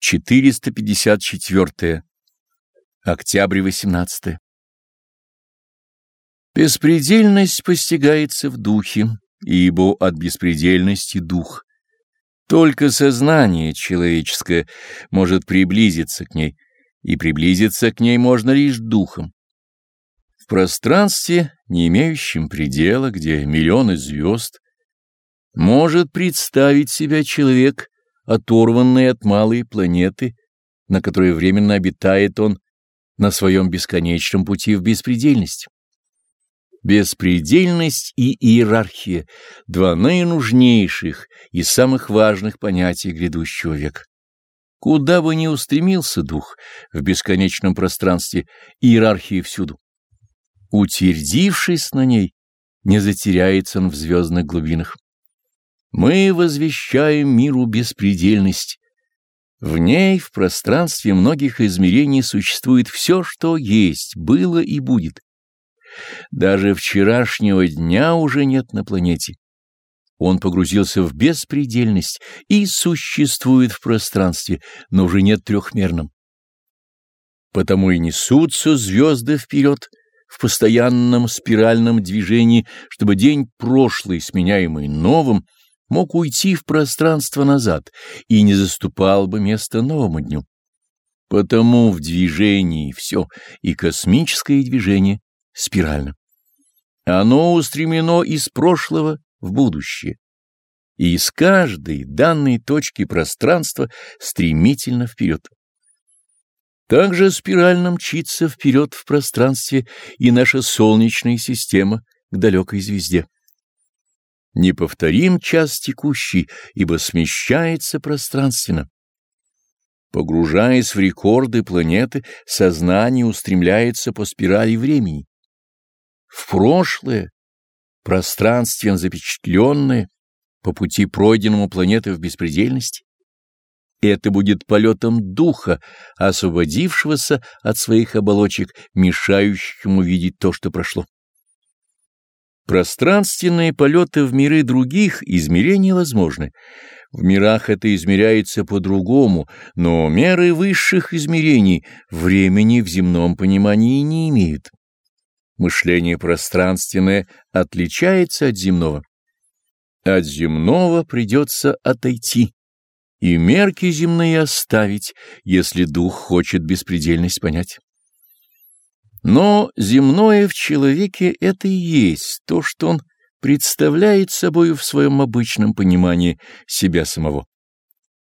454. Октябрь 18. Беспредельность постигается в духе, ибо от беспредельности дух. Только сознание человеческое может приблизиться к ней, и приблизиться к ней можно лишь духом. В пространстве, не имеющем предела, где миллионы звезд, может представить себя человек оторванный от малой планеты, на которой временно обитает он на своем бесконечном пути в беспредельность. Беспредельность и иерархия — два наинужнейших и самых важных понятий грядущего века. Куда бы ни устремился дух в бесконечном пространстве, иерархия всюду. Утвердившись на ней, не затеряется он в звездных глубинах. Мы возвещаем миру беспредельность. В ней, в пространстве многих измерений существует все, что есть, было и будет. Даже вчерашнего дня уже нет на планете. Он погрузился в беспредельность и существует в пространстве, но уже нет трехмерном. Потому и несутся звезды вперед в постоянном спиральном движении, чтобы день прошлый, сменяемый новым, мог уйти в пространство назад и не заступал бы место новому дню. Потому в движении все, и космическое движение спирально. Оно устремлено из прошлого в будущее, и из каждой данной точки пространства стремительно вперед. Также спирально мчится вперед в пространстве и наша Солнечная система к далекой звезде. Неповторим час текущий, ибо смещается пространственно. Погружаясь в рекорды планеты, сознание устремляется по спирали времени. В прошлое, пространственно запечатленное, по пути пройденному планеты в беспредельности. Это будет полетом духа, освободившегося от своих оболочек, мешающих ему видеть то, что прошло. Пространственные полеты в миры других измерений возможны. В мирах это измеряется по-другому, но меры высших измерений времени в земном понимании не имеют. Мышление пространственное отличается от земного. От земного придется отойти и мерки земные оставить, если дух хочет беспредельность понять. Но земное в человеке — это и есть то, что он представляет собою в своем обычном понимании себя самого.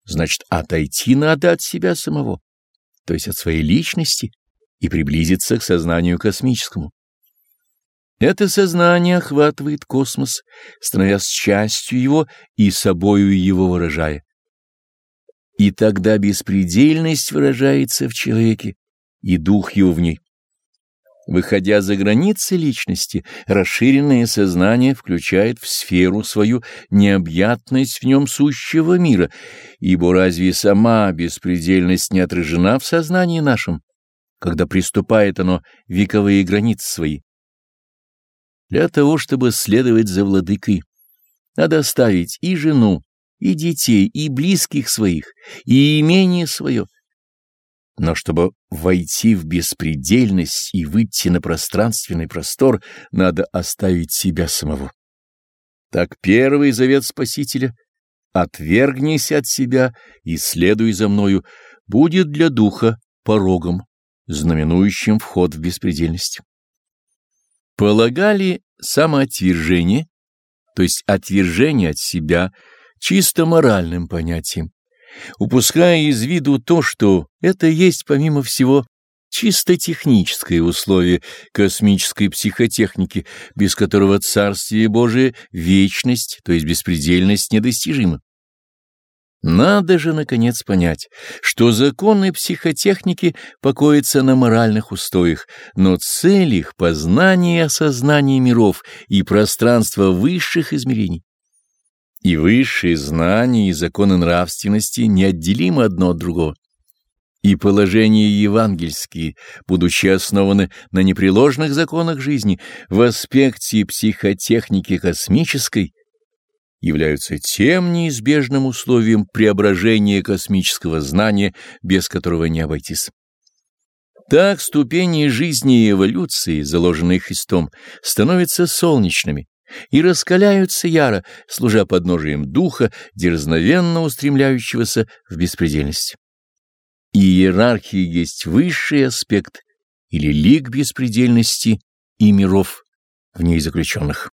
Значит, отойти надо от себя самого, то есть от своей личности, и приблизиться к сознанию космическому. Это сознание охватывает космос, становясь частью его и собою его выражая. И тогда беспредельность выражается в человеке, и дух его в ней. Выходя за границы личности, расширенное сознание включает в сферу свою необъятность в нем сущего мира, ибо разве сама беспредельность не отражена в сознании нашем, когда приступает оно вековые границы свои? Для того, чтобы следовать за владыкой, надо оставить и жену, и детей, и близких своих, и имение свое — но чтобы войти в беспредельность и выйти на пространственный простор, надо оставить себя самого. Так первый завет Спасителя «Отвергнись от себя и следуй за мною» будет для духа порогом, знаменующим вход в беспредельность. Полагали самоотвержение, то есть отвержение от себя, чисто моральным понятием, упуская из виду то, что это есть, помимо всего, чисто техническое условие космической психотехники, без которого Царствие Божие вечность, то есть беспредельность, недостижима. Надо же, наконец, понять, что законы психотехники покоятся на моральных устоях, но цель их — познание и осознание миров и пространства высших измерений. И высшие знания и законы нравственности неотделимы одно от другого. И положения евангельские, будучи основаны на непреложных законах жизни, в аспекте психотехники космической, являются тем неизбежным условием преображения космического знания, без которого не обойтись. Так ступени жизни и эволюции, заложенные Христом, становятся солнечными и раскаляются яро, служа подножием духа, дерзновенно устремляющегося в беспредельность. Иерархия есть высший аспект или лик беспредельности и миров в ней заключенных.